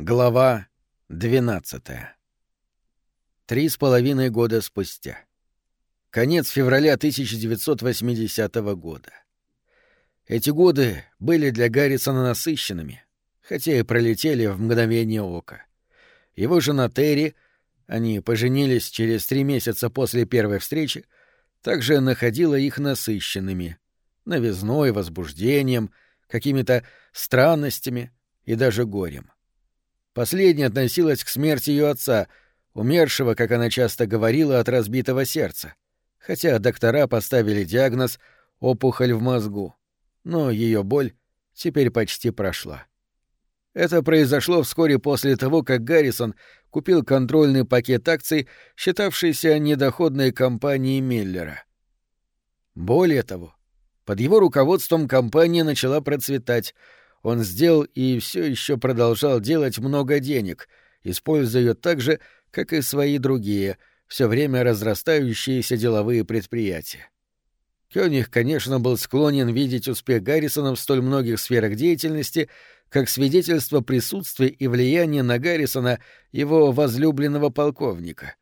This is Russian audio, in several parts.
Глава двенадцатая. Три с половиной года спустя. Конец февраля 1980 года. Эти годы были для Гаррисона насыщенными, хотя и пролетели в мгновение ока. Его жена Терри, они поженились через три месяца после первой встречи, также находила их насыщенными, новизной, возбуждением, какими-то странностями и даже горем. Последняя относилась к смерти ее отца, умершего, как она часто говорила, от разбитого сердца, хотя доктора поставили диагноз «опухоль в мозгу», но ее боль теперь почти прошла. Это произошло вскоре после того, как Гаррисон купил контрольный пакет акций, считавшийся недоходной компанией Миллера. Более того, под его руководством компания начала процветать — он сделал и все еще продолжал делать много денег, используя ее так же, как и свои другие, все время разрастающиеся деловые предприятия. Кёниг, конечно, был склонен видеть успех Гаррисона в столь многих сферах деятельности, как свидетельство присутствия и влияния на Гаррисона его возлюбленного полковника.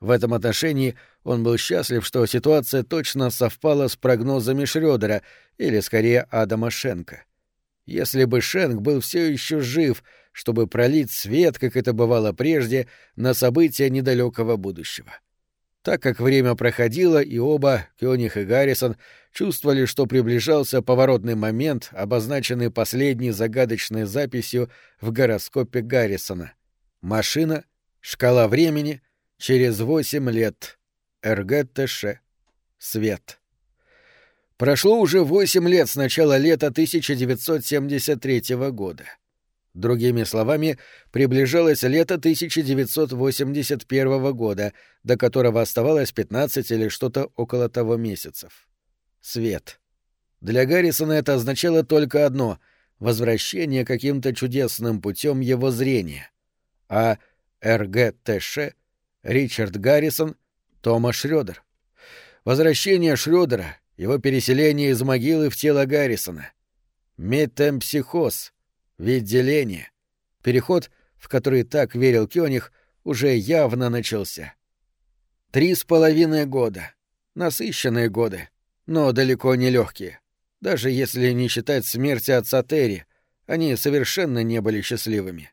В этом отношении он был счастлив, что ситуация точно совпала с прогнозами Шрёдера, или, скорее, Адама Шенка. Если бы Шенк был все еще жив, чтобы пролить свет, как это бывало прежде, на события недалекого будущего. Так как время проходило, и оба, Кёниг и Гаррисон, чувствовали, что приближался поворотный момент, обозначенный последней загадочной записью в гороскопе Гаррисона. Машина, шкала времени, через восемь лет, РГТШ, свет. Прошло уже восемь лет с начала лета 1973 года. Другими словами, приближалось лето 1981 года, до которого оставалось 15 или что-то около того месяцев. Свет. Для Гаррисона это означало только одно — возвращение каким-то чудесным путем его зрения. А РГТШ — Ричард Гаррисон, Тома Шрёдер. Возвращение Шрёдера — его переселение из могилы в тело Гаррисона. Метемпсихоз, вид деления, переход, в который так верил Кёниг, уже явно начался. Три с половиной года. Насыщенные годы, но далеко не легкие. Даже если не считать смерти отца Терри, они совершенно не были счастливыми.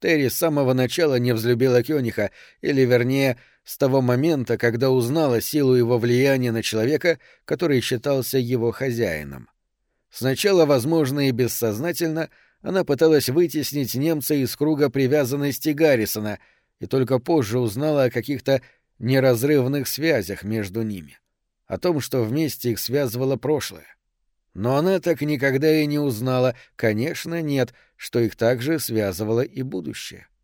Терри с самого начала не взлюбила Кёниха, или, вернее, с того момента, когда узнала силу его влияния на человека, который считался его хозяином. Сначала, возможно, и бессознательно, она пыталась вытеснить немца из круга привязанности Гаррисона и только позже узнала о каких-то неразрывных связях между ними, о том, что вместе их связывало прошлое. Но она так никогда и не узнала, конечно, нет, что их также связывало и будущее. —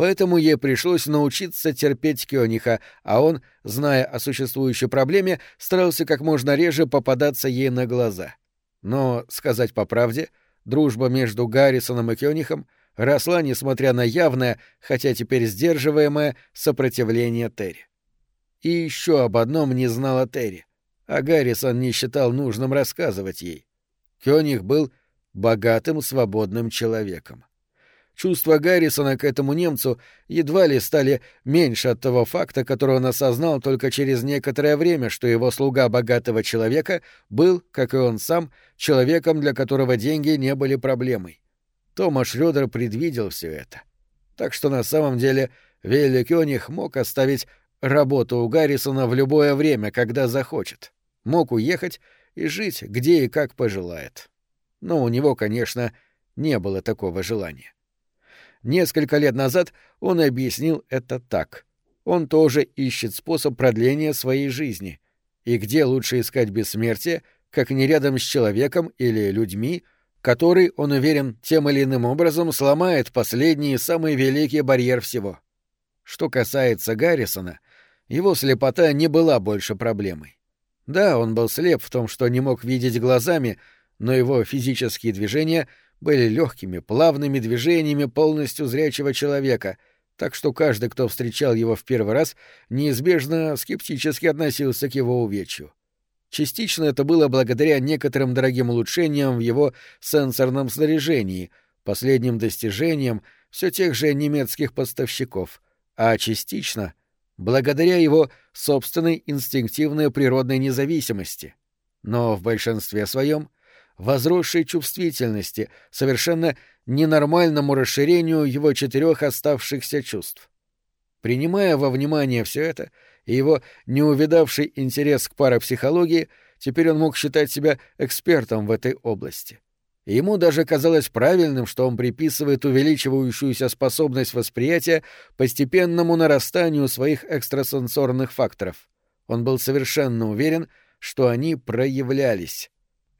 поэтому ей пришлось научиться терпеть Кёниха, а он, зная о существующей проблеме, старался как можно реже попадаться ей на глаза. Но, сказать по правде, дружба между Гаррисоном и Кёнихом росла, несмотря на явное, хотя теперь сдерживаемое, сопротивление Терри. И еще об одном не знала Терри, а Гаррисон не считал нужным рассказывать ей. Кёних был богатым, свободным человеком. Чувства Гаррисона к этому немцу едва ли стали меньше от того факта, который он осознал только через некоторое время, что его слуга богатого человека был, как и он сам, человеком, для которого деньги не были проблемой. Тома Шрёдер предвидел все это. Так что на самом деле Вилли Кёниг мог оставить работу у Гаррисона в любое время, когда захочет. Мог уехать и жить где и как пожелает. Но у него, конечно, не было такого желания. Несколько лет назад он объяснил это так. Он тоже ищет способ продления своей жизни. И где лучше искать бессмертие, как не рядом с человеком или людьми, который, он уверен, тем или иным образом сломает последний и самый великий барьер всего. Что касается Гаррисона, его слепота не была больше проблемой. Да, он был слеп в том, что не мог видеть глазами, но его физические движения были легкими, плавными движениями полностью зрячего человека, так что каждый, кто встречал его в первый раз, неизбежно скептически относился к его увечью. Частично это было благодаря некоторым дорогим улучшениям в его сенсорном снаряжении, последним достижениям, все тех же немецких поставщиков, а частично благодаря его собственной инстинктивной природной независимости. Но в большинстве своем возросшей чувствительности, совершенно ненормальному расширению его четырех оставшихся чувств. Принимая во внимание все это и его неувидавший интерес к парапсихологии, теперь он мог считать себя экспертом в этой области. Ему даже казалось правильным, что он приписывает увеличивающуюся способность восприятия постепенному нарастанию своих экстрасенсорных факторов. Он был совершенно уверен, что они проявлялись.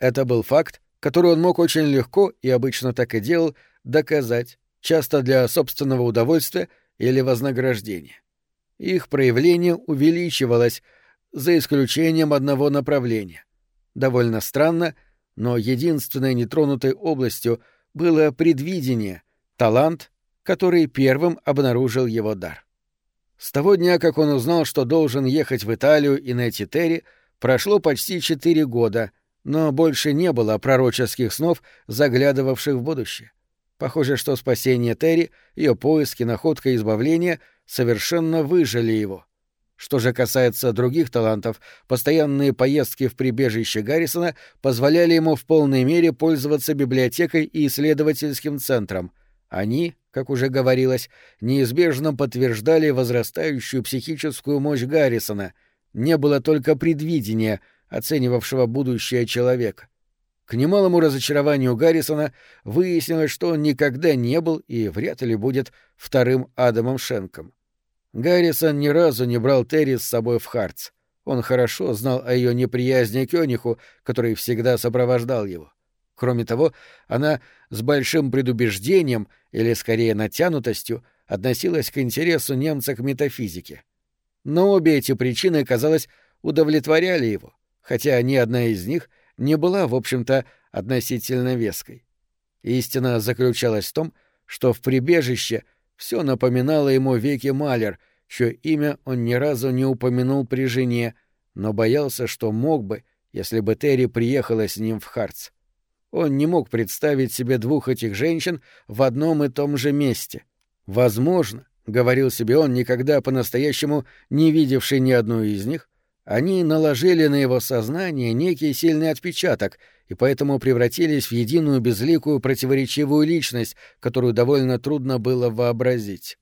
Это был факт, который он мог очень легко, и обычно так и делал, доказать, часто для собственного удовольствия или вознаграждения. Их проявление увеличивалось, за исключением одного направления. Довольно странно, но единственной нетронутой областью было предвидение, талант, который первым обнаружил его дар. С того дня, как он узнал, что должен ехать в Италию и найти Терри, прошло почти четыре года, но больше не было пророческих снов, заглядывавших в будущее. Похоже, что спасение Терри, ее поиски, находка и избавление совершенно выжили его. Что же касается других талантов, постоянные поездки в прибежище Гаррисона позволяли ему в полной мере пользоваться библиотекой и исследовательским центром. Они, как уже говорилось, неизбежно подтверждали возрастающую психическую мощь Гаррисона. Не было только предвидения, оценивавшего будущее человека. К немалому разочарованию Гаррисона выяснилось, что он никогда не был и вряд ли будет вторым Адамом Шенком. Гаррисон ни разу не брал Терри с собой в Хартс. Он хорошо знал о ее неприязни к Кёниху, который всегда сопровождал его. Кроме того, она с большим предубеждением, или скорее натянутостью, относилась к интересу немца к метафизике. Но обе эти причины, казалось, удовлетворяли его, хотя ни одна из них — не была, в общем-то, относительно веской. Истина заключалась в том, что в прибежище все напоминало ему веки Малер, чье имя он ни разу не упомянул при жене, но боялся, что мог бы, если бы Терри приехала с ним в Харц. Он не мог представить себе двух этих женщин в одном и том же месте. Возможно, — говорил себе он, никогда по-настоящему не видевший ни одну из них, они наложили на его сознание некий сильный отпечаток и поэтому превратились в единую безликую противоречивую личность, которую довольно трудно было вообразить.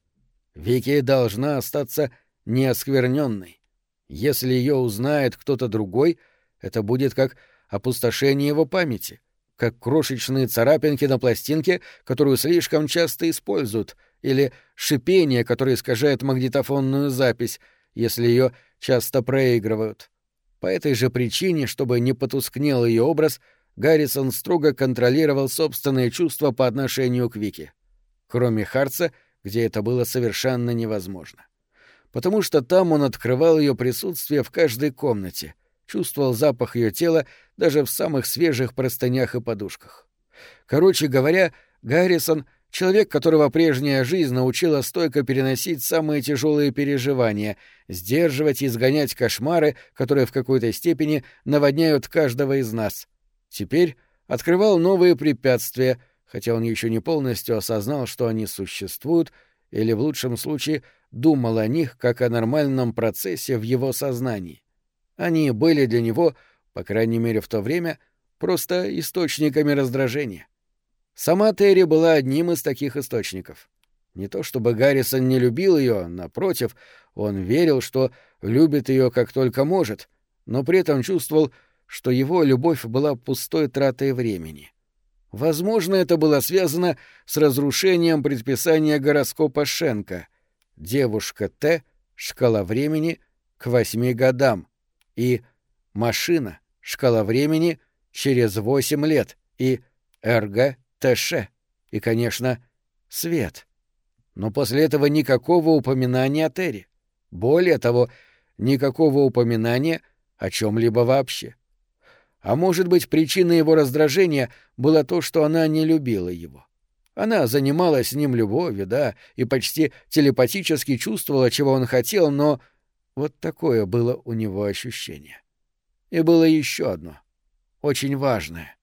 Вики должна остаться неоскверненной. Если ее узнает кто-то другой, это будет как опустошение его памяти, как крошечные царапинки на пластинке, которую слишком часто используют, или шипение, которое искажает магнитофонную запись, если ее часто проигрывают. По этой же причине, чтобы не потускнел ее образ, Гаррисон строго контролировал собственные чувства по отношению к Вике. Кроме Харца, где это было совершенно невозможно. Потому что там он открывал ее присутствие в каждой комнате, чувствовал запах ее тела даже в самых свежих простынях и подушках. Короче говоря, Гаррисон — Человек, которого прежняя жизнь научила стойко переносить самые тяжелые переживания, сдерживать и изгонять кошмары, которые в какой-то степени наводняют каждого из нас. Теперь открывал новые препятствия, хотя он еще не полностью осознал, что они существуют, или в лучшем случае думал о них как о нормальном процессе в его сознании. Они были для него, по крайней мере в то время, просто источниками раздражения. Сама Терри была одним из таких источников. Не то чтобы Гаррисон не любил ее, напротив, он верил, что любит ее как только может, но при этом чувствовал, что его любовь была пустой тратой времени. Возможно, это было связано с разрушением предписания гороскопа Шенка «Девушка Т. Шкала времени к восьми годам» и «Машина. Шкала времени через восемь лет» и «РГ Тэше и, конечно, свет. Но после этого никакого упоминания о Терри. Более того, никакого упоминания о чем-либо вообще. А может быть, причиной его раздражения было то, что она не любила его. Она занималась с ним любовью, да, и почти телепатически чувствовала, чего он хотел, но вот такое было у него ощущение. И было еще одно, очень важное,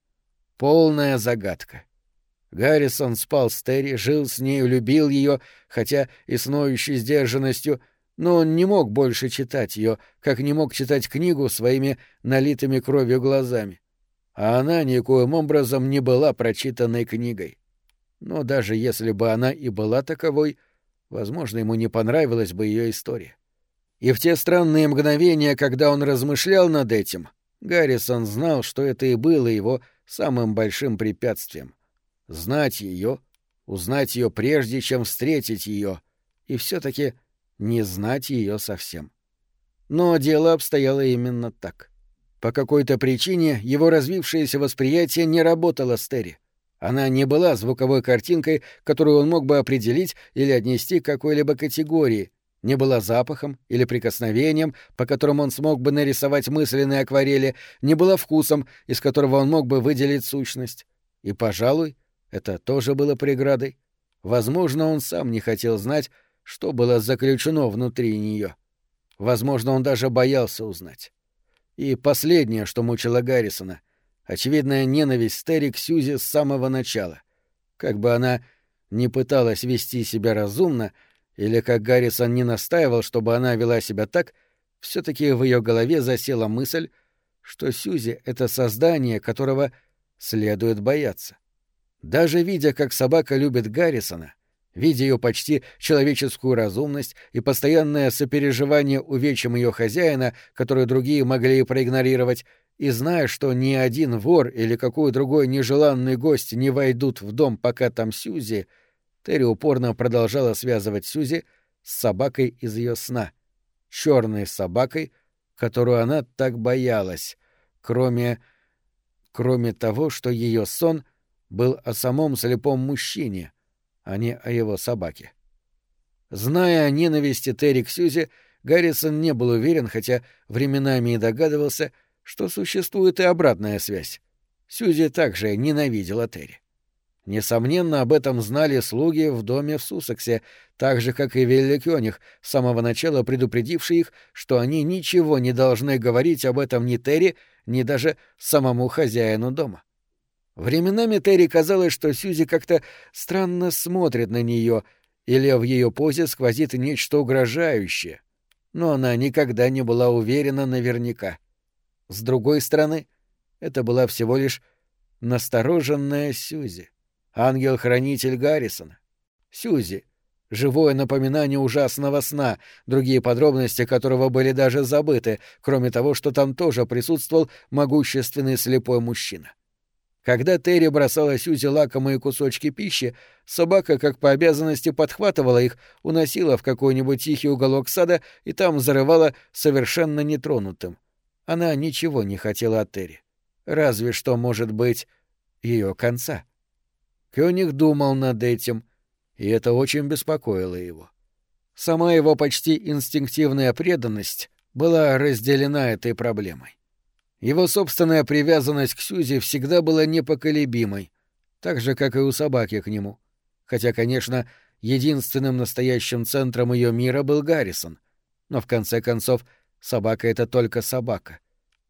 полная загадка — Гаррисон спал с Терри, жил с нею, любил ее, хотя и с ноющей сдержанностью, но он не мог больше читать ее, как не мог читать книгу своими налитыми кровью глазами. А она никоим образом не была прочитанной книгой. Но даже если бы она и была таковой, возможно, ему не понравилась бы ее история. И в те странные мгновения, когда он размышлял над этим, Гаррисон знал, что это и было его самым большим препятствием. Знать ее, узнать ее прежде, чем встретить ее, и все-таки не знать ее совсем. Но дело обстояло именно так. По какой-то причине его развившееся восприятие не работало с Терри. Она не была звуковой картинкой, которую он мог бы определить или отнести к какой-либо категории, не была запахом или прикосновением, по которому он смог бы нарисовать мысленные акварели, не была вкусом, из которого он мог бы выделить сущность. И, пожалуй, это тоже было преградой. Возможно, он сам не хотел знать, что было заключено внутри нее. Возможно, он даже боялся узнать. И последнее, что мучило Гаррисона — очевидная ненависть Терри к Сьюзи с самого начала. Как бы она ни пыталась вести себя разумно, или как Гаррисон не настаивал, чтобы она вела себя так, все таки в ее голове засела мысль, что Сьюзи — это создание, которого следует бояться. Даже видя, как собака любит Гаррисона, видя ее почти человеческую разумность и постоянное сопереживание увечьям ее хозяина, которое другие могли проигнорировать, и зная, что ни один вор или какой другой нежеланный гость не войдут в дом, пока там Сьюзи, Терри упорно продолжала связывать Сьюзи с собакой из ее сна, черной собакой, которую она так боялась, кроме... кроме того, что ее сон — был о самом слепом мужчине, а не о его собаке. Зная о ненависти Терри к Сьюзи, Гаррисон не был уверен, хотя временами и догадывался, что существует и обратная связь. Сьюзи также ненавидела Терри. Несомненно, об этом знали слуги в доме в Сусексе, так же, как и Вилли Кёниг, с самого начала предупредивший их, что они ничего не должны говорить об этом ни Терри, ни даже самому хозяину дома. Временами Терри казалось, что Сьюзи как-то странно смотрит на нее, или в ее позе сквозит нечто угрожающее. Но она никогда не была уверена наверняка. С другой стороны, это была всего лишь настороженная Сьюзи, ангел-хранитель Гаррисона. Сьюзи — живое напоминание ужасного сна, другие подробности которого были даже забыты, кроме того, что там тоже присутствовал могущественный слепой мужчина. — когда Терри бросала Сьюзи лакомые кусочки пищи, собака, как по обязанности, подхватывала их, уносила в какой-нибудь тихий уголок сада и там зарывала совершенно нетронутым. Она ничего не хотела от Терри. Разве что, может быть, ее конца. Кёниг думал над этим, и это очень беспокоило его. Сама его почти инстинктивная преданность была разделена этой проблемой. Его собственная привязанность к Сюзи всегда была непоколебимой, так же, как и у собаки к нему. Хотя, конечно, единственным настоящим центром ее мира был Гаррисон. Но в конце концов, собака — это только собака.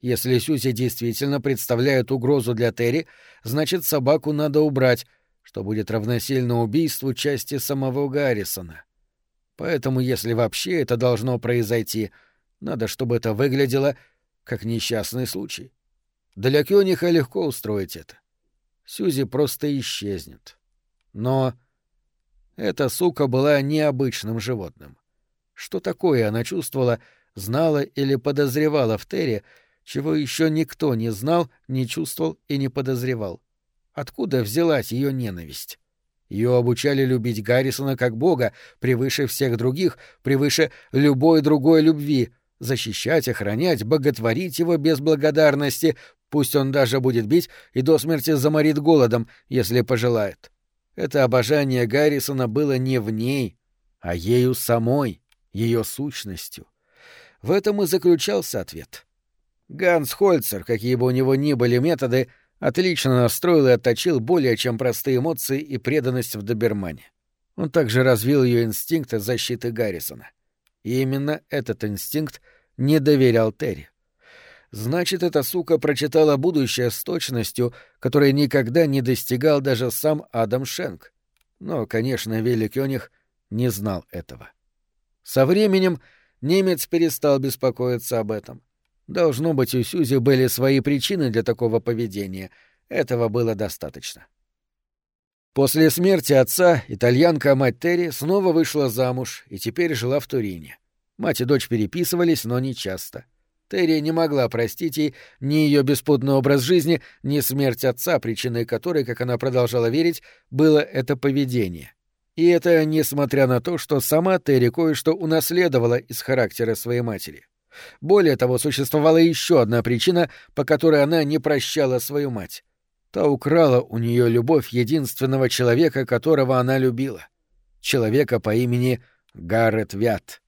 Если Сюзи действительно представляет угрозу для Терри, значит, собаку надо убрать, что будет равносильно убийству части самого Гаррисона. Поэтому, если вообще это должно произойти, надо, чтобы это выглядело как несчастный случай. Для Кёниха легко устроить это. Сюзи просто исчезнет. Но эта сука была необычным животным. Что такое она чувствовала, знала или подозревала в Терре, чего еще никто не знал, не чувствовал и не подозревал? Откуда взялась ее ненависть? Ее обучали любить Гаррисона как бога, превыше всех других, превыше любой другой любви — защищать, охранять, боготворить его без благодарности, пусть он даже будет бить и до смерти заморит голодом, если пожелает. Это обожание Гаррисона было не в ней, а ею самой, ее сущностью. В этом и заключался ответ. Ганс Хольцер, какие бы у него ни были методы, отлично настроил и отточил более чем простые эмоции и преданность в добермане. Он также развил ее инстинкт защиты Гаррисона. И именно этот инстинкт не доверял Терри. значит, эта сука прочитала будущее с точностью, которой никогда не достигал даже сам Адам Шенк. Но, конечно, Вилли Кёниг не знал этого. Со временем немец перестал беспокоиться об этом. Должно быть, у Сюзи были свои причины для такого поведения. Этого было достаточно. После смерти отца итальянка мать Терри снова вышла замуж и теперь жила в Турине. Мать и дочь переписывались, но не часто. Терри не могла простить ей ни ее беспутный образ жизни, ни смерть отца, причиной которой, как она продолжала верить, было это поведение. И это несмотря на то, что сама Терри кое-что унаследовала из характера своей матери. Более того, существовала еще одна причина, по которой она не прощала свою мать. Та украла у нее любовь единственного человека, которого она любила. Человека по имени Гаррет Вят.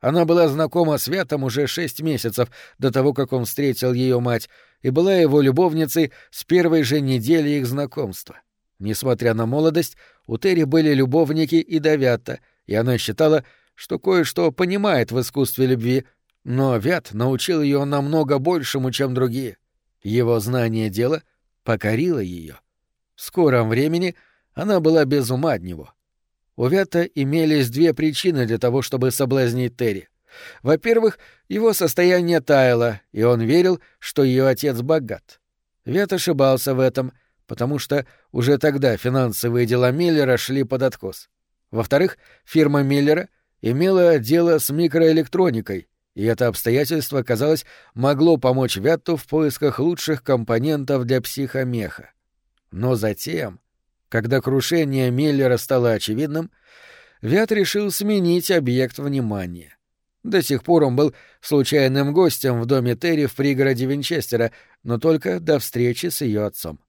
Она была знакома с Вятом уже шесть месяцев до того, как он встретил ее мать, и была его любовницей с первой же недели их знакомства. Несмотря на молодость, у Терри были любовники и до Вята, и она считала, что кое-что понимает в искусстве любви, но Вят научил ее намного большему, чем другие. Его знание дела — покорила ее. В скором времени она была без ума от него. У Вята имелись две причины для того, чтобы соблазнить Терри. Во-первых, его состояние таяло, и он верил, что ее отец богат. Вят ошибался в этом, потому что уже тогда финансовые дела Миллера шли под откос. Во-вторых, фирма Миллера имела дело с микроэлектроникой, и это обстоятельство, казалось, могло помочь Вятту в поисках лучших компонентов для психомеха. Но затем, когда крушение Миллера стало очевидным, Вят решил сменить объект внимания. До сих пор он был случайным гостем в доме Терри в пригороде Винчестера, но только до встречи с ее отцом.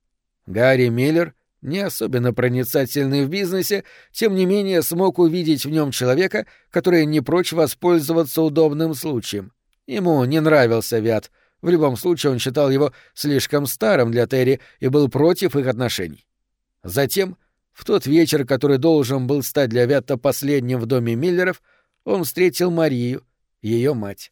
Гарри Миллер не особенно проницательный в бизнесе, тем не менее смог увидеть в нем человека, который не прочь воспользоваться удобным случаем. Ему не нравился Вят. В любом случае он считал его слишком старым для Терри и был против их отношений. Затем, в тот вечер, который должен был стать для Вятта последним в доме Миллеров, он встретил Марию, ее мать.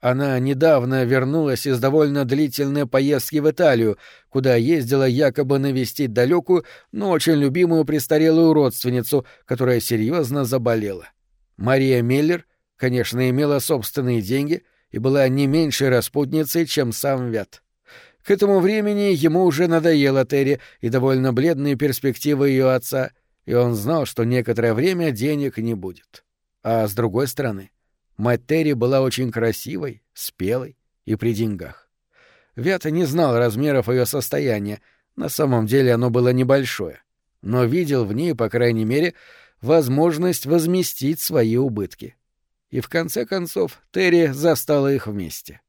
Она недавно вернулась из довольно длительной поездки в Италию, куда ездила якобы навестить далекую, но очень любимую престарелую родственницу, которая серьезно заболела. Мария Миллер, конечно, имела собственные деньги и была не меньшей распутницей, чем сам Вят. К этому времени ему уже надоела Терри и довольно бледные перспективы ее отца, и он знал, что некоторое время денег не будет. А с другой стороны — Мать Терри была очень красивой, спелой и при деньгах. Вята не знал размеров ее состояния, на самом деле оно было небольшое, но видел в ней, по крайней мере, возможность возместить свои убытки. И в конце концов Терри застала их вместе.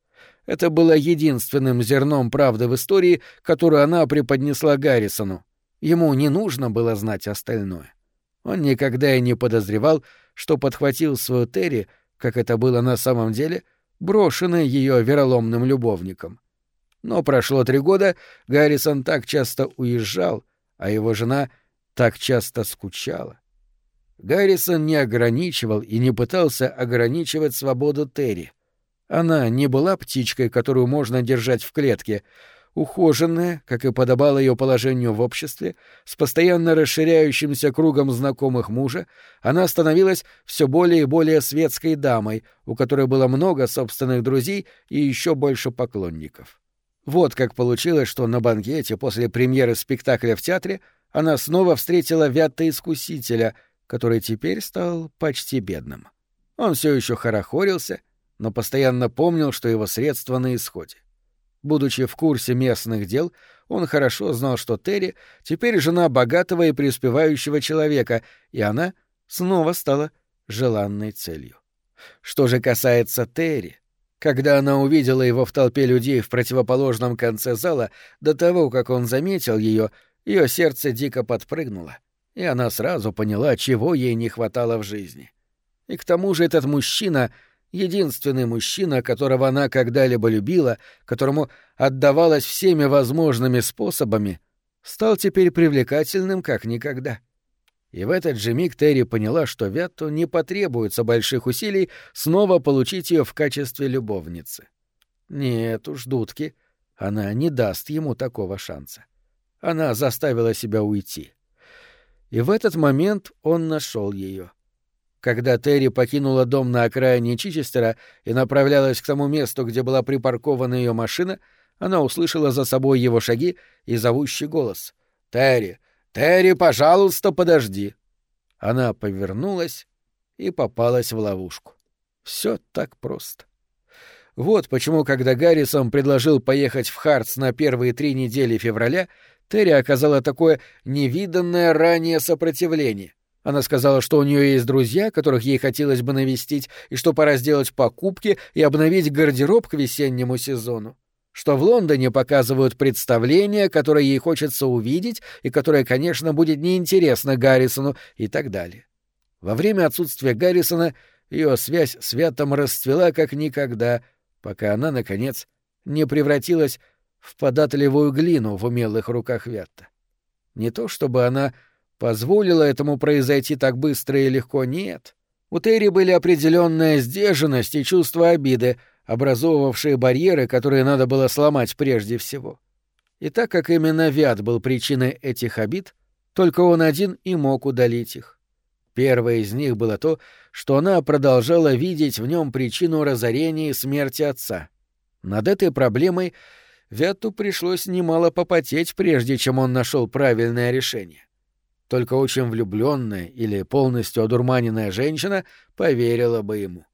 Это было единственным зерном правды в истории, которую она преподнесла Гаррисону. Ему не нужно было знать остальное. Он никогда и не подозревал, что подхватил свою Терри как это было на самом деле, брошенная ее вероломным любовником. Но прошло три года, Гаррисон так часто уезжал, а его жена так часто скучала. Гаррисон не ограничивал и не пытался ограничивать свободу Терри. Она не была птичкой, которую можно держать в клетке, ухоженная, как и подобало ее положению в обществе, с постоянно расширяющимся кругом знакомых мужа, она становилась все более и более светской дамой, у которой было много собственных друзей и еще больше поклонников. Вот как получилось, что на банкете после премьеры спектакля в театре она снова встретила Вятта-искусителя, который теперь стал почти бедным. Он все еще хорохорился, но постоянно помнил, что его средства на исходе. Будучи в курсе местных дел, он хорошо знал, что Терри теперь жена богатого и преуспевающего человека, и она снова стала желанной целью. Что же касается Терри, когда она увидела его в толпе людей в противоположном конце зала, до того, как он заметил ее, ее сердце дико подпрыгнуло, и она сразу поняла, чего ей не хватало в жизни. И к тому же этот мужчина — единственный мужчина, которого она когда-либо любила, которому отдавалась всеми возможными способами, стал теперь привлекательным как никогда. И в этот же миг Терри поняла, что Вятту не потребуется больших усилий снова получить ее в качестве любовницы. Нет уж, дудки, она не даст ему такого шанса. Она заставила себя уйти. И в этот момент он нашел ее. Когда Терри покинула дом на окраине Чичестера и направлялась к тому месту, где была припаркована ее машина, она услышала за собой его шаги и зовущий голос. «Терри! Терри, пожалуйста, подожди!» Она повернулась и попалась в ловушку. Все так просто. Вот почему, когда Гаррисон предложил поехать в Хартс на первые три недели февраля, Терри оказала такое невиданное ранее сопротивление. Она сказала, что у нее есть друзья, которых ей хотелось бы навестить, и что пора сделать покупки и обновить гардероб к весеннему сезону. Что в Лондоне показывают представление, которое ей хочется увидеть и которое, конечно, будет неинтересно Гаррисону и так далее. Во время отсутствия Гаррисона ее связь с Вятом расцвела как никогда, пока она, наконец, не превратилась в податливую глину в умелых руках Вятта. Не то чтобы она позволила этому произойти так быстро и легко, нет. У Терри были определенная сдержанность и чувство обиды, образовывавшие барьеры, которые надо было сломать прежде всего. И так как именно Вят был причиной этих обид, только он один и мог удалить их. Первое из них было то, что она продолжала видеть в нем причину разорения и смерти отца. Над этой проблемой Вяту пришлось немало попотеть, прежде чем он нашел правильное решение. Только очень влюбленная или полностью одурманенная женщина поверила бы ему.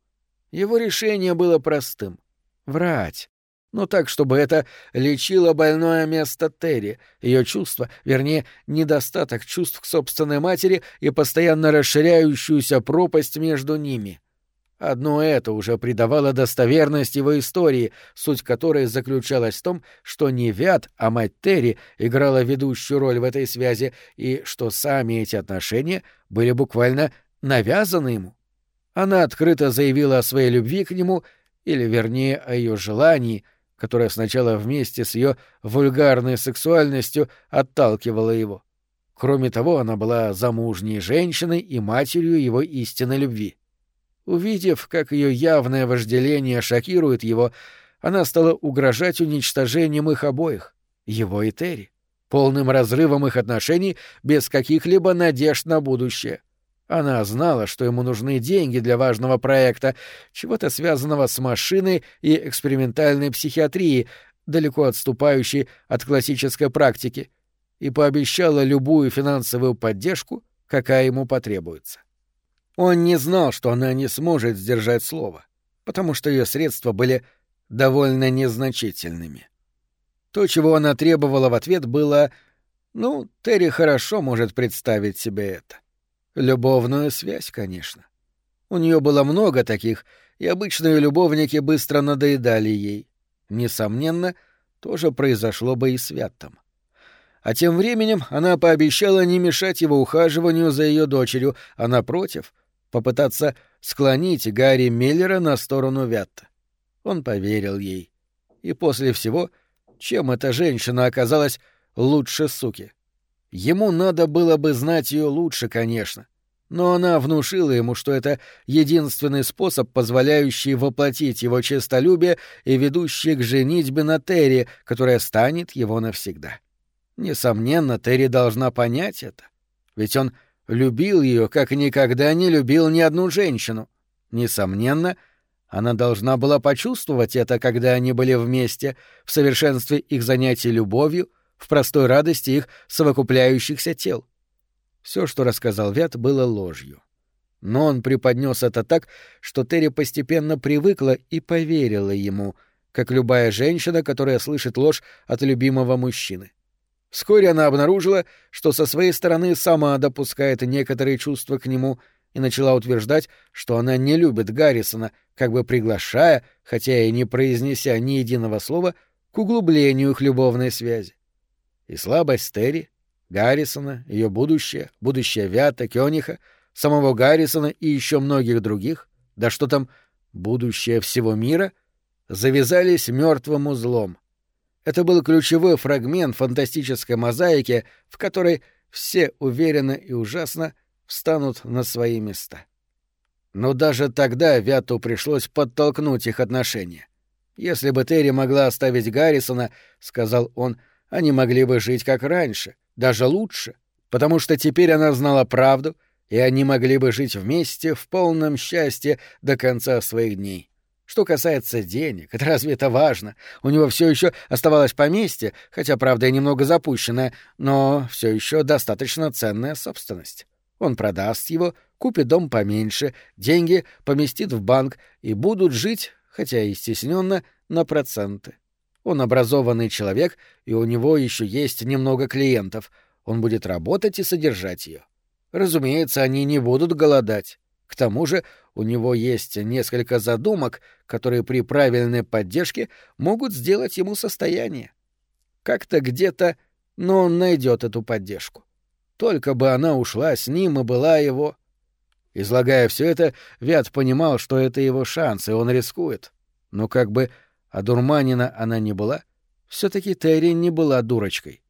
Его решение было простым — врать. Но так, чтобы это лечило больное место Терри, ее чувства, вернее, недостаток чувств к собственной матери и постоянно расширяющуюся пропасть между ними — Одно это уже придавало достоверность его истории, суть которой заключалась в том, что не Вят, а мать Терри играла ведущую роль в этой связи, и что сами эти отношения были буквально навязаны ему. Она открыто заявила о своей любви к нему, или, вернее, о ее желании, которое сначала вместе с ее вульгарной сексуальностью отталкивало его. Кроме того, она была замужней женщиной и матерью его истинной любви. Увидев, как ее явное вожделение шокирует его, она стала угрожать уничтожением их обоих, его и Терри, полным разрывом их отношений без каких-либо надежд на будущее. Она знала, что ему нужны деньги для важного проекта, чего-то связанного с машиной и экспериментальной психиатрией, далеко отступающей от классической практики, и пообещала любую финансовую поддержку, какая ему потребуется. Он не знал, что она не сможет сдержать слово, потому что ее средства были довольно незначительными. То, чего она требовала в ответ, было «Ну, Терри хорошо может представить себе это. Любовную связь, конечно. У нее было много таких, и обычные любовники быстро надоедали ей. Несомненно, тоже произошло бы и с Вяттом. А тем временем она пообещала не мешать его ухаживанию за ее дочерью, а, напротив, попытаться склонить Гарри Миллера на сторону Вятта. Он поверил ей. И после всего, чем эта женщина оказалась лучше суки? Ему надо было бы знать ее лучше, конечно. Но она внушила ему, что это единственный способ, позволяющий воплотить его честолюбие и ведущий к женитьбе на Терри, которая станет его навсегда. Несомненно, Терри должна понять это. Ведь он любил ее, как никогда не любил ни одну женщину. Несомненно, она должна была почувствовать это, когда они были вместе, в совершенстве их занятий любовью, в простой радости их совокупляющихся тел. Все, что рассказал Вят, было ложью. Но он преподнес это так, что Терри постепенно привыкла и поверила ему, как любая женщина, которая слышит ложь от любимого мужчины. Вскоре она обнаружила, что со своей стороны сама допускает некоторые чувства к нему и начала утверждать, что она не любит Гаррисона, как бы приглашая, хотя и не произнеся ни единого слова, к углублению их любовной связи. И слабость Терри, Гаррисона, ее будущее, будущее Вята, Кёниха, самого Гаррисона и еще многих других, да что там, будущее всего мира, завязались мертвым узлом — это был ключевой фрагмент фантастической мозаики, в которой все уверенно и ужасно встанут на свои места. Но даже тогда Вяту пришлось подтолкнуть их отношения. Если бы Терри могла оставить Гаррисона, — сказал он, — они могли бы жить как раньше, даже лучше, потому что теперь она знала правду, и они могли бы жить вместе в полном счастье до конца своих дней. Что касается денег, это разве это важно? У него все еще оставалось поместье, хотя, правда, и немного запущенное, но все еще достаточно ценная собственность. Он продаст его, купит дом поменьше, деньги поместит в банк и будут жить, хотя и стесненно, на проценты. Он образованный человек, и у него еще есть немного клиентов. Он будет работать и содержать ее. Разумеется, они не будут голодать. К тому же у него есть несколько задумок, которые при правильной поддержке могут сделать ему состояние. Как-то где-то, но он найдет эту поддержку. Только бы она ушла с ним и была его. Излагая все это, Вят понимал, что это его шанс, и он рискует. Но как бы одурманена она не была, все таки Терри не была дурочкой.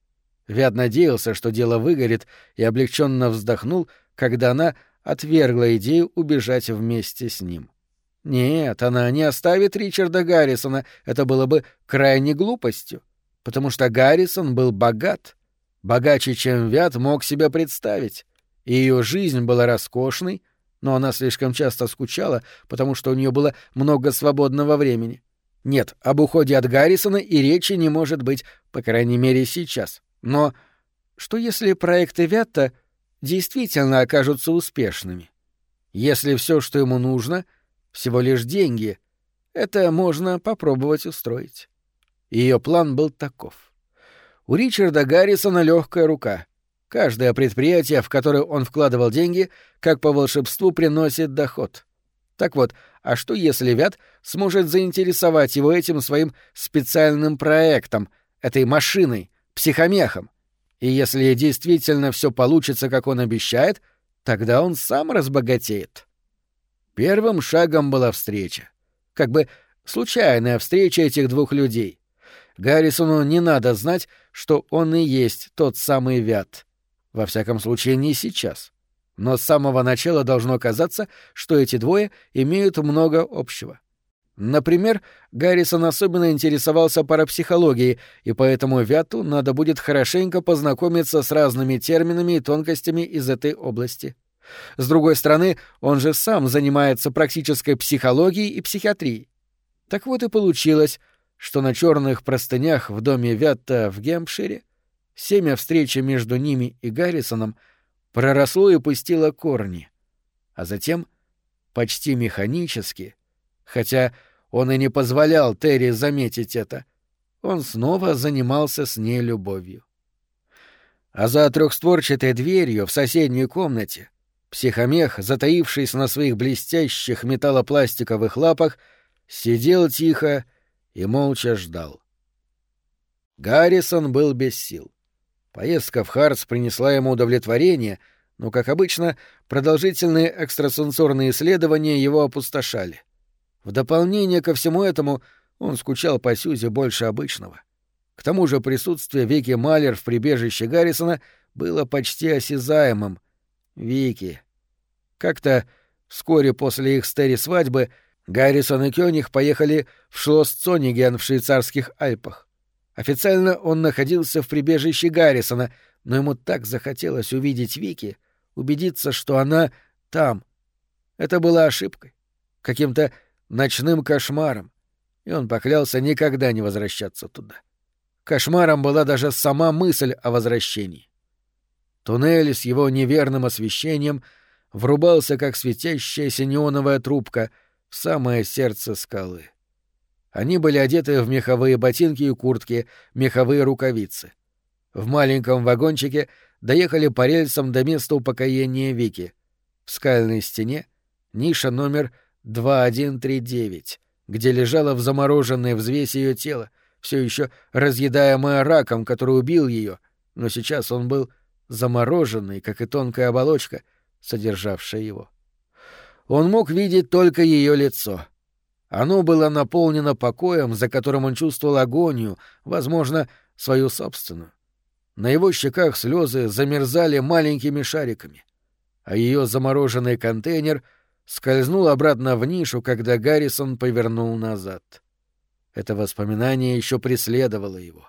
Вят надеялся, что дело выгорит, и облегченно вздохнул, когда она отвергла идею убежать вместе с ним. Нет, она не оставит Ричарда Гаррисона, это было бы крайней глупостью, потому что Гаррисон был богат, богаче, чем Вят мог себе представить, и ее жизнь была роскошной, но она слишком часто скучала, потому что у нее было много свободного времени. Нет, об уходе от Гаррисона и речи не может быть, по крайней мере сейчас. Но что если проекты Вятта — действительно окажутся успешными. Если все, что ему нужно, всего лишь деньги, это можно попробовать устроить. Ее план был таков. У Ричарда Гаррисона легкая рука. Каждое предприятие, в которое он вкладывал деньги, как по волшебству приносит доход. Так вот, а что если Вят сможет заинтересовать его этим своим специальным проектом, этой машиной, психомехом? И если действительно все получится, как он обещает, тогда он сам разбогатеет. Первым шагом была встреча. Как бы случайная встреча этих двух людей. Гаррисону не надо знать, что он и есть тот самый Вят. Во всяком случае, не сейчас. Но с самого начала должно казаться, что эти двое имеют много общего. Например, Гаррисон особенно интересовался парапсихологией, и поэтому Вяту надо будет хорошенько познакомиться с разными терминами и тонкостями из этой области. С другой стороны, он же сам занимается практической психологией и психиатрией. Так вот и получилось, что на черных простынях в доме Вятта в Гемпшире семя встречи между ними и Гаррисоном проросло и пустило корни. А затем, почти механически, хотя он и не позволял Терри заметить это. Он снова занимался с ней любовью. А за трехстворчатой дверью в соседней комнате психомех, затаившись на своих блестящих металлопластиковых лапах, сидел тихо и молча ждал. Гаррисон был без сил. Поездка в Хартс принесла ему удовлетворение, но, как обычно, продолжительные экстрасенсорные исследования его опустошали. В дополнение ко всему этому он скучал по Сюзе больше обычного. К тому же присутствие Вики Малер в прибежище Гаррисона было почти осязаемым. Вики. Как-то вскоре после их с свадьбы Гаррисон и Кёниг поехали в шлосс Цониген в швейцарских Альпах. Официально он находился в прибежище Гаррисона, но ему так захотелось увидеть Вики, убедиться, что она там. Это было ошибкой. Каким-то ночным кошмаром, и он поклялся никогда не возвращаться туда. Кошмаром была даже сама мысль о возвращении. Туннель с его неверным освещением врубался, как светящаяся неоновая трубка, в самое сердце скалы. Они были одеты в меховые ботинки и куртки, меховые рукавицы. В маленьком вагончике доехали по рельсам до места упокоения Вики. В скальной стене — ниша номер 2139, где лежало в замороженной взвесь ее тело, все еще разъедаемое раком, который убил ее, но сейчас он был замороженный, как и тонкая оболочка, содержавшая его. Он мог видеть только ее лицо. Оно было наполнено покоем, за которым он чувствовал агонию, возможно, свою собственную. На его щеках слезы замерзали маленькими шариками, а ее замороженный контейнер — скользнул обратно в нишу, когда Гаррисон повернул назад. Это воспоминание еще преследовало его.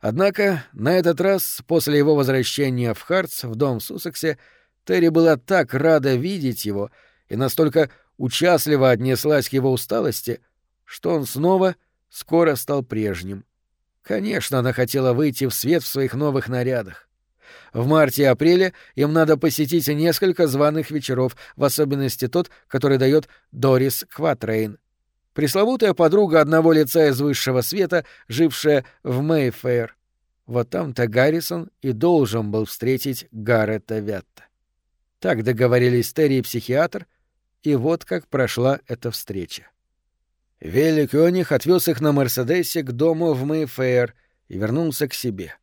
Однако на этот раз, после его возвращения в Хартс, в дом в Суссексе, Терри была так рада видеть его и настолько участливо отнеслась к его усталости, что он снова скоро стал прежним. Конечно, она хотела выйти в свет в своих новых нарядах. В марте и апреле им надо посетить несколько званых вечеров, в особенности тот, который дает Дорис Кватрейн. Пресловутая подруга одного лица из высшего света, жившая в Мэйфэйр. Вот там-то Гаррисон и должен был встретить Гаррета Вятта. Так договорились Терри и психиатр, и вот как прошла эта встреча. Вилли Кёниг отвез их на Мерседесе к дому в Мэйфэйр и вернулся к себе.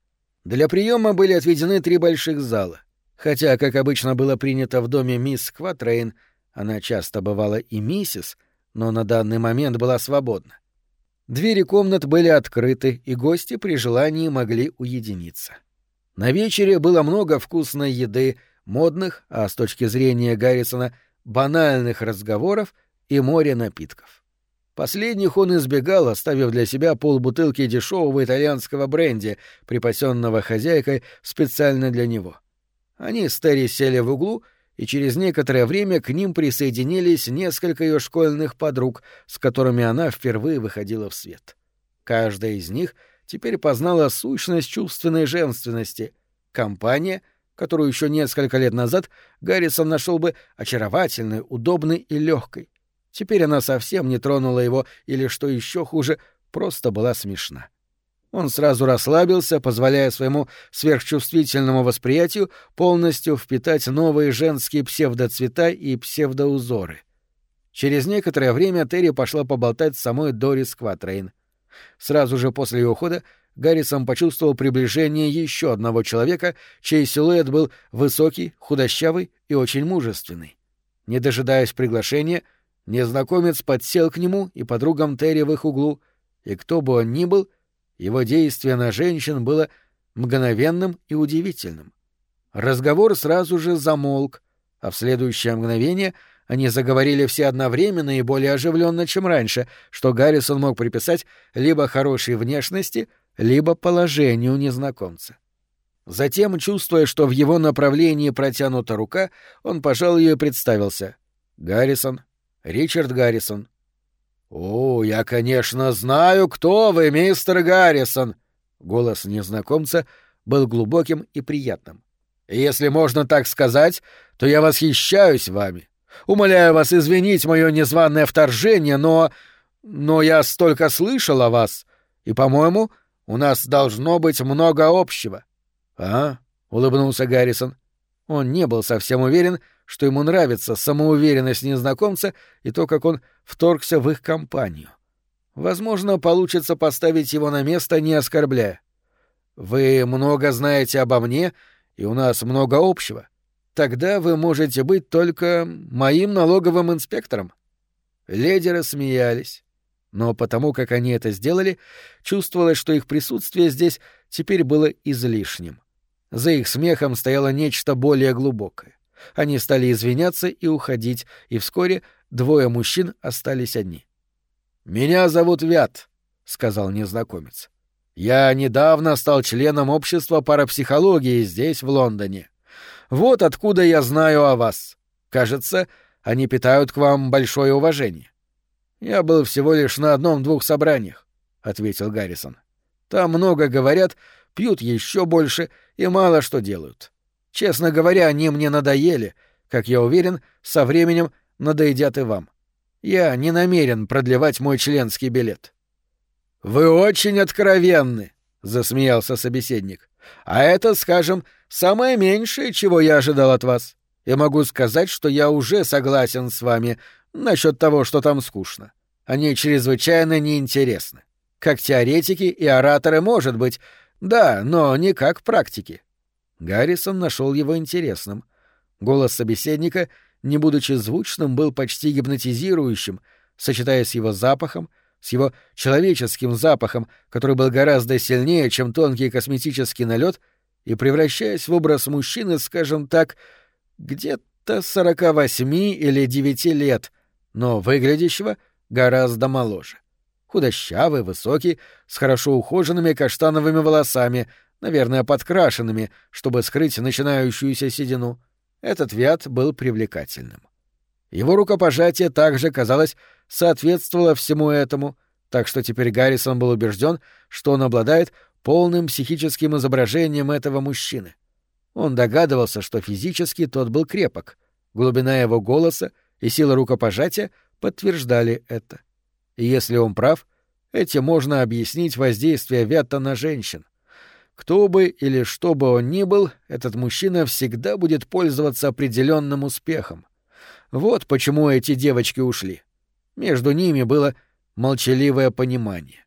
Для приема были отведены три больших зала. Хотя, как обычно было принято в доме мисс Кватрейн, она часто бывала и миссис, но на данный момент была свободна. Двери комнат были открыты, и гости при желании могли уединиться. На вечере было много вкусной еды, модных, а с точки зрения Гаррисона, банальных разговоров и море напитков. Последних он избегал, оставив для себя полбутылки дешевого итальянского бренди, припасенного хозяйкой специально для него. Они с Терри сели в углу, и через некоторое время к ним присоединились несколько ее школьных подруг, с которыми она впервые выходила в свет. Каждая из них теперь познала сущность чувственной женственности. Компания, которую еще несколько лет назад Гаррисон нашел бы очаровательной, удобной и легкой. Теперь она совсем не тронула его или, что еще хуже, просто была смешна. Он сразу расслабился, позволяя своему сверхчувствительному восприятию полностью впитать новые женские псевдоцвета и псевдоузоры. Через некоторое время Терри пошла поболтать с самой Дорис Кватрейн. Сразу же после ее ухода Гаррисон почувствовал приближение еще одного человека, чей силуэт был высокий, худощавый и очень мужественный. Не дожидаясь приглашения, — Незнакомец подсел к нему и подругам Терри в их углу, и кто бы он ни был, его действие на женщин было мгновенным и удивительным. Разговор сразу же замолк, а в следующее мгновение они заговорили все одновременно и более оживленно, чем раньше, что Гаррисон мог приписать либо хорошей внешности, либо положению незнакомца. Затем, чувствуя, что в его направлении протянута рука, он пожал ее и представился. «Гаррисон, Ричард Гаррисон. «О, я, конечно, знаю, кто вы, мистер Гаррисон!» Голос незнакомца был глубоким и приятным. «Если можно так сказать, то я восхищаюсь вами. Умоляю вас извинить мое незваное вторжение, но... но я столько слышал о вас, и, по-моему, у нас должно быть много общего». «А?» — улыбнулся Гаррисон. Он не был совсем уверен, что ему нравится самоуверенность незнакомца и то, как он вторгся в их компанию. Возможно, получится поставить его на место, не оскорбляя. «Вы много знаете обо мне, и у нас много общего. Тогда вы можете быть только моим налоговым инспектором». Леди рассмеялись. Но потому, как они это сделали, чувствовалось, что их присутствие здесь теперь было излишним. За их смехом стояло нечто более глубокое. Они стали извиняться и уходить, и вскоре двое мужчин остались одни. «Меня зовут Вят», — сказал незнакомец. «Я недавно стал членом общества парапсихологии здесь, в Лондоне. Вот откуда я знаю о вас. Кажется, они питают к вам большое уважение». «Я был всего лишь на одном-двух собраниях», — ответил Гаррисон. «Там много говорят, пьют еще больше и мало что делают. Честно говоря, они мне надоели, как я уверен, со временем надоедят и вам. Я не намерен продлевать мой членский билет. Вы очень откровенны, засмеялся собеседник. А это, скажем, самое меньшее, чего я ожидал от вас. И могу сказать, что я уже согласен с вами насчет того, что там скучно. Они чрезвычайно неинтересны. Как теоретики и ораторы, может быть, да, но не как практики. Гаррисон нашел его интересным. Голос собеседника, не будучи звучным, был почти гипнотизирующим, сочетаясь с его запахом, с его человеческим запахом, который был гораздо сильнее, чем тонкий косметический налет, и превращаясь в образ мужчины, скажем так, где-то сорока восьми или девяти лет, но выглядящего гораздо моложе. Худощавый, высокий, с хорошо ухоженными каштановыми волосами, наверное, подкрашенными, чтобы скрыть начинающуюся седину. Этот Виат был привлекательным. Его рукопожатие также, казалось, соответствовало всему этому, так что теперь Гаррисон был убежден, что он обладает полным психическим изображением этого мужчины. Он догадывался, что физически тот был крепок. Глубина его голоса и сила рукопожатия подтверждали это. И если он прав, этим можно объяснить воздействие Вятта на женщин. Кто бы или что бы он ни был, этот мужчина всегда будет пользоваться определенным успехом. Вот почему эти девочки ушли. Между ними было молчаливое понимание.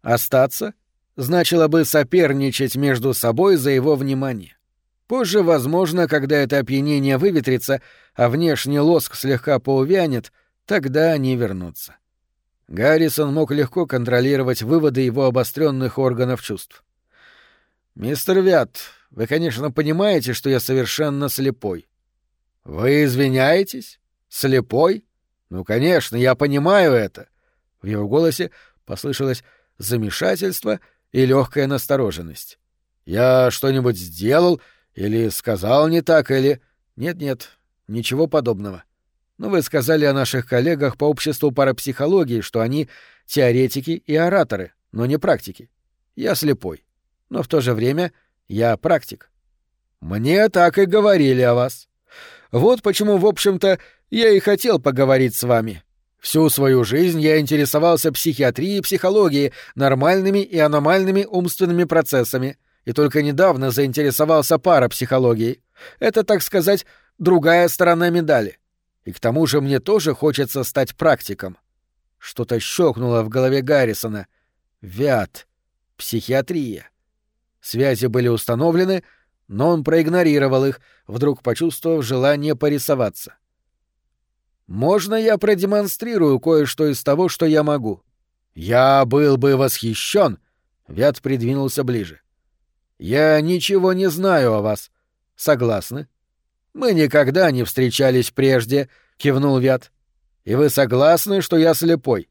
Остаться значило бы соперничать между собой за его внимание. Позже, возможно, когда это опьянение выветрится, а внешний лоск слегка поувянет, тогда они вернутся. Гаррисон мог легко контролировать выводы его обостренных органов чувств. «Мистер Вят, вы, конечно, понимаете, что я совершенно слепой. «Вы извиняетесь? Слепой? Ну, конечно, я понимаю это». В его голосе послышалось замешательство и легкая настороженность. «Я что-нибудь сделал или сказал не так, или...» «Нет-нет, ничего подобного. Но вы сказали о наших коллегах по обществу парапсихологии, что они теоретики и ораторы, но не практики. Я слепой. Но в то же время я практик. Мне так и говорили о вас. Вот почему, в общем-то, я и хотел поговорить с вами. Всю свою жизнь я интересовался психиатрией и психологией, нормальными и аномальными умственными процессами, и только недавно заинтересовался парапсихологией. Это, так сказать, другая сторона медали. И к тому же мне тоже хочется стать практиком. Что-то щелкнуло в голове Гаррисона. Вят. Психиатрия. Связи были установлены, но он проигнорировал их, вдруг почувствовав желание порисоваться. «Можно я продемонстрирую кое-что из того, что я могу?» «Я был бы восхищен!» — Вят придвинулся ближе. «Я ничего не знаю о вас. Согласны?» «Мы никогда не встречались прежде», — кивнул Вят. «И вы согласны, что я слепой?»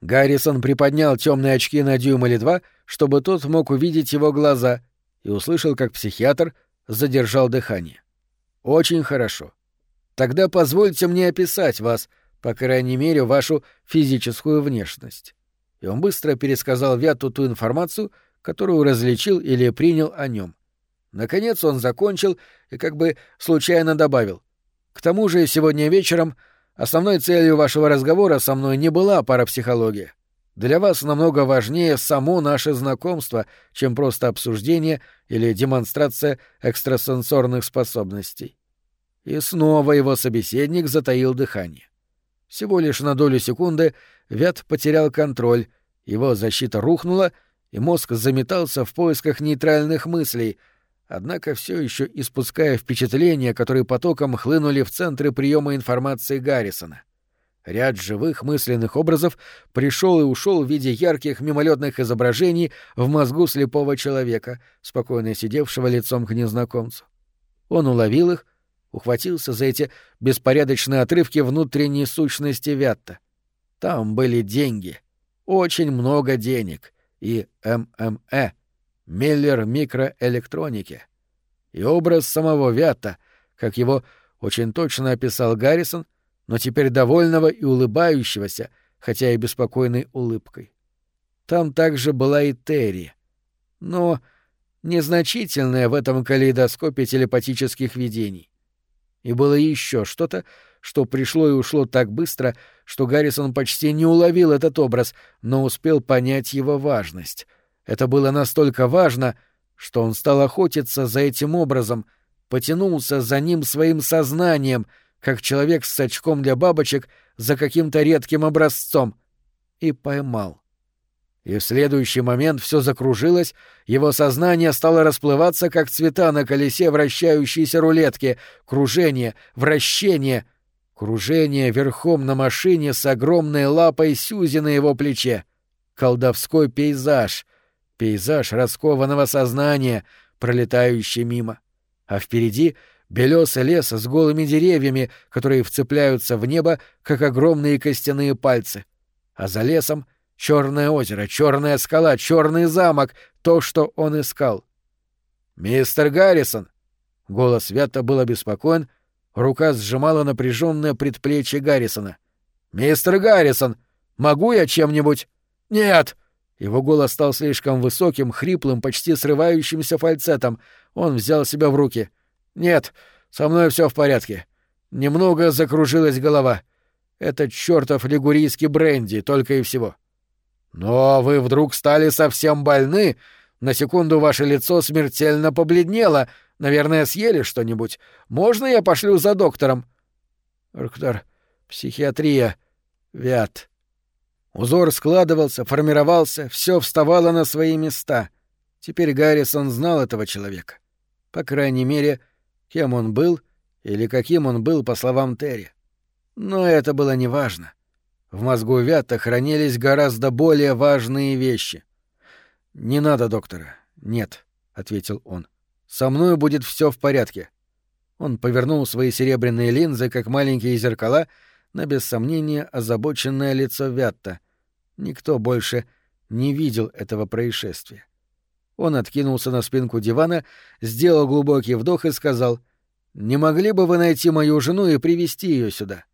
Гаррисон приподнял темные очки на дюйм или два, чтобы тот мог увидеть его глаза, и услышал, как психиатр задержал дыхание. «Очень хорошо. Тогда позвольте мне описать вас, по крайней мере, вашу физическую внешность». И он быстро пересказал Вяту ту информацию, которую различил или принял о нем. Наконец он закончил и как бы случайно добавил. «К тому же сегодня вечером основной целью вашего разговора со мной не была парапсихология. Для вас намного важнее само наше знакомство, чем просто обсуждение или демонстрация экстрасенсорных способностей. И снова его собеседник затаил дыхание. Всего лишь на долю секунды Вят потерял контроль, его защита рухнула, и мозг заметался в поисках нейтральных мыслей, однако все еще испуская впечатления, которые потоком хлынули в центры приема информации Гаррисона. Ряд живых мысленных образов пришел и ушел в виде ярких мимолетных изображений в мозгу слепого человека, спокойно сидевшего лицом к незнакомцу. Он уловил их, ухватился за эти беспорядочные отрывки внутренней сущности Вятта. Там были деньги, очень много денег, и ММЭ, Миллер микроэлектроники, и образ самого Вятта, как его очень точно описал Гаррисон — но теперь довольного и улыбающегося, хотя и беспокойной улыбкой. Там также была и Терри, но незначительная в этом калейдоскопе телепатических видений. И было еще что-то, что пришло и ушло так быстро, что Гаррисон почти не уловил этот образ, но успел понять его важность. Это было настолько важно, что он стал охотиться за этим образом, потянулся за ним своим сознанием — как человек с очком для бабочек за каким-то редким образцом, и поймал. И в следующий момент все закружилось, его сознание стало расплываться, как цвета на колесе вращающейся рулетки, кружение, вращение, кружение верхом на машине с огромной лапой Сюзи на его плече. Колдовской пейзаж, пейзаж раскованного сознания, пролетающий мимо. А впереди белесый лес с голыми деревьями, которые вцепляются в небо, как огромные костяные пальцы. А за лесом Черное озеро, черная скала, черный замок — то, что он искал. «Мистер Гаррисон!» Голос Вятта был обеспокоен, рука сжимала напряженное предплечье Гаррисона. «Мистер Гаррисон, могу я чем-нибудь?» «Нет!» Его голос стал слишком высоким, хриплым, почти срывающимся фальцетом. Он взял себя в руки. «Нет, со мной все в порядке. Немного закружилась голова. Это чертов лигурийский бренди, только и всего». «Но вы вдруг стали совсем больны? На секунду ваше лицо смертельно побледнело. Наверное, съели что-нибудь. Можно я пошлю за доктором?» «Доктор, психиатрия. Вят». Узор складывался, формировался, все вставало на свои места. Теперь Гаррисон знал этого человека. По крайней мере, кем он был или каким он был, по словам Терри. Но это было неважно. В мозгу Вята хранились гораздо более важные вещи. «Не надо, доктора. Нет», — ответил он. «Со мной будет все в порядке». Он повернул свои серебряные линзы, как маленькие зеркала, на без сомнения озабоченное лицо Вятта. Никто больше не видел этого происшествия. Он откинулся на спинку дивана, сделал глубокий вдох и сказал, «Не могли бы вы найти мою жену и привести ее сюда?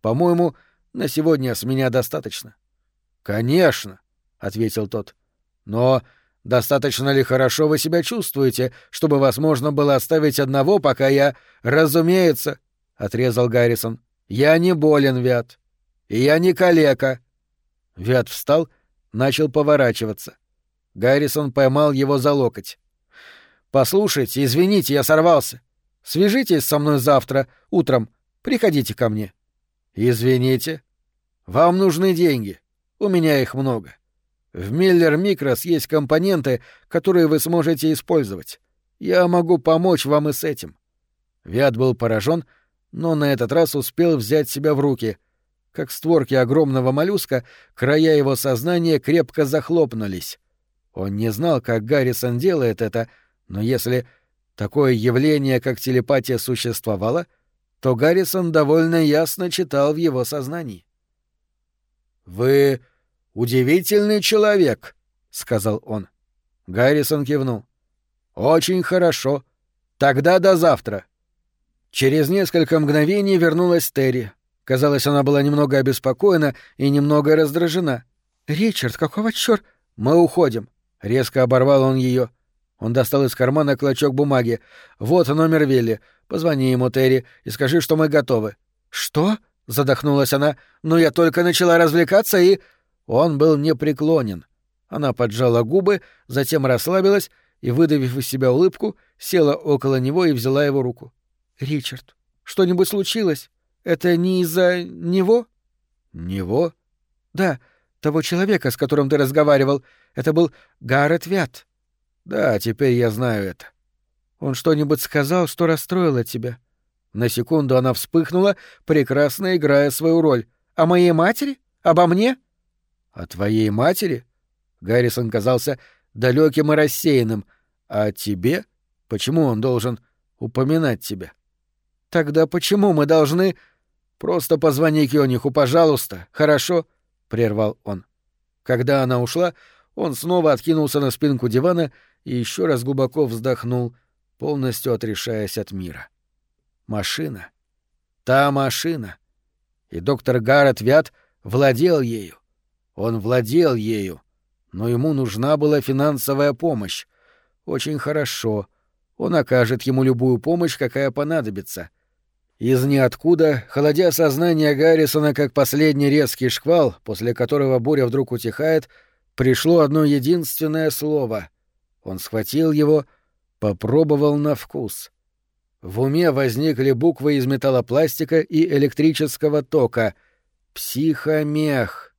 По-моему, на сегодня с меня достаточно». «Конечно», — ответил тот. «Но достаточно ли хорошо вы себя чувствуете, чтобы вас можно было оставить одного, пока я...» «Разумеется», — отрезал Гаррисон. Я не болен, Вят. И я не калека. Вят встал, начал поворачиваться. Гаррисон поймал его за локоть. «Послушайте, извините, я сорвался. Свяжитесь со мной завтра, утром. Приходите ко мне». «Извините. Вам нужны деньги. У меня их много. В Миллер Микрос есть компоненты, которые вы сможете использовать. Я могу помочь вам и с этим». Вят был поражен, — но на этот раз успел взять себя в руки. Как створки огромного моллюска, края его сознания крепко захлопнулись. Он не знал, как Гаррисон делает это, но если такое явление, как телепатия, существовало, то Гаррисон довольно ясно читал в его сознании. «Вы удивительный человек», — сказал он. Гаррисон кивнул. «Очень хорошо. Тогда до завтра». Через несколько мгновений вернулась Терри. Казалось, она была немного обеспокоена и немного раздражена. «Ричард, какого чёр...» «Мы уходим», — резко оборвал он ее. Он достал из кармана клочок бумаги. «Вот номер Вилли. Позвони ему, Терри, и скажи, что мы готовы». «Что?» — задохнулась она. «Ну, я только начала развлекаться и...» Он был непреклонен. Она поджала губы, затем расслабилась и, выдавив из себя улыбку, села около него и взяла его руку. Ричард, что-нибудь случилось? Это не из-за него? Него? Да, того человека, с которым ты разговаривал. Это был Гаррет Вят. Да, теперь я знаю это. Он что-нибудь сказал, что расстроило тебя? На секунду она вспыхнула, прекрасно играя свою роль. О моей матери? Обо мне? О твоей матери? Гаррисон казался далеким и рассеянным. А тебе? Почему он должен упоминать тебя? Тогда почему мы должны... Просто позвони Кёниху, пожалуйста, хорошо? прервал он. Когда она ушла, он снова откинулся на спинку дивана и еще раз глубоко вздохнул, полностью отрешаясь от мира. Машина. Та машина. И доктор Гаррет Вят владел ею. Он владел ею, но ему нужна была финансовая помощь. Очень хорошо. Он окажет ему любую помощь, какая понадобится — из ниоткуда, холодя сознание Гаррисона как последний резкий шквал, после которого буря вдруг утихает, пришло одно единственное слово. Он схватил его, попробовал на вкус. В уме возникли буквы из металлопластика и электрического тока. «Психомех».